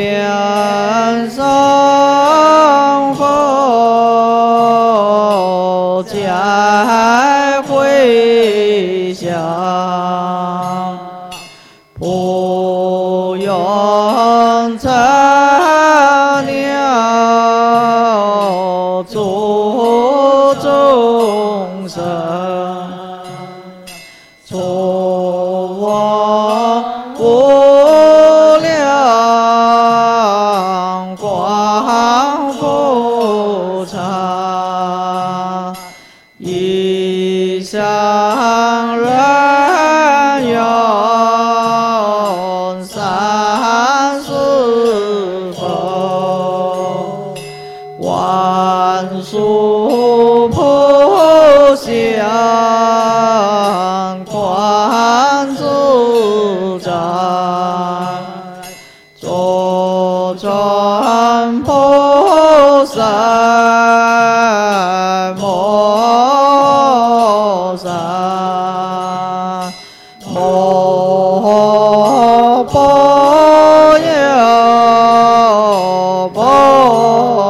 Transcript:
天上佛再回响，不用咱了祖宗生，复常，一向人用三世佛，万殊普贤观自在。诸尊菩萨 ah ah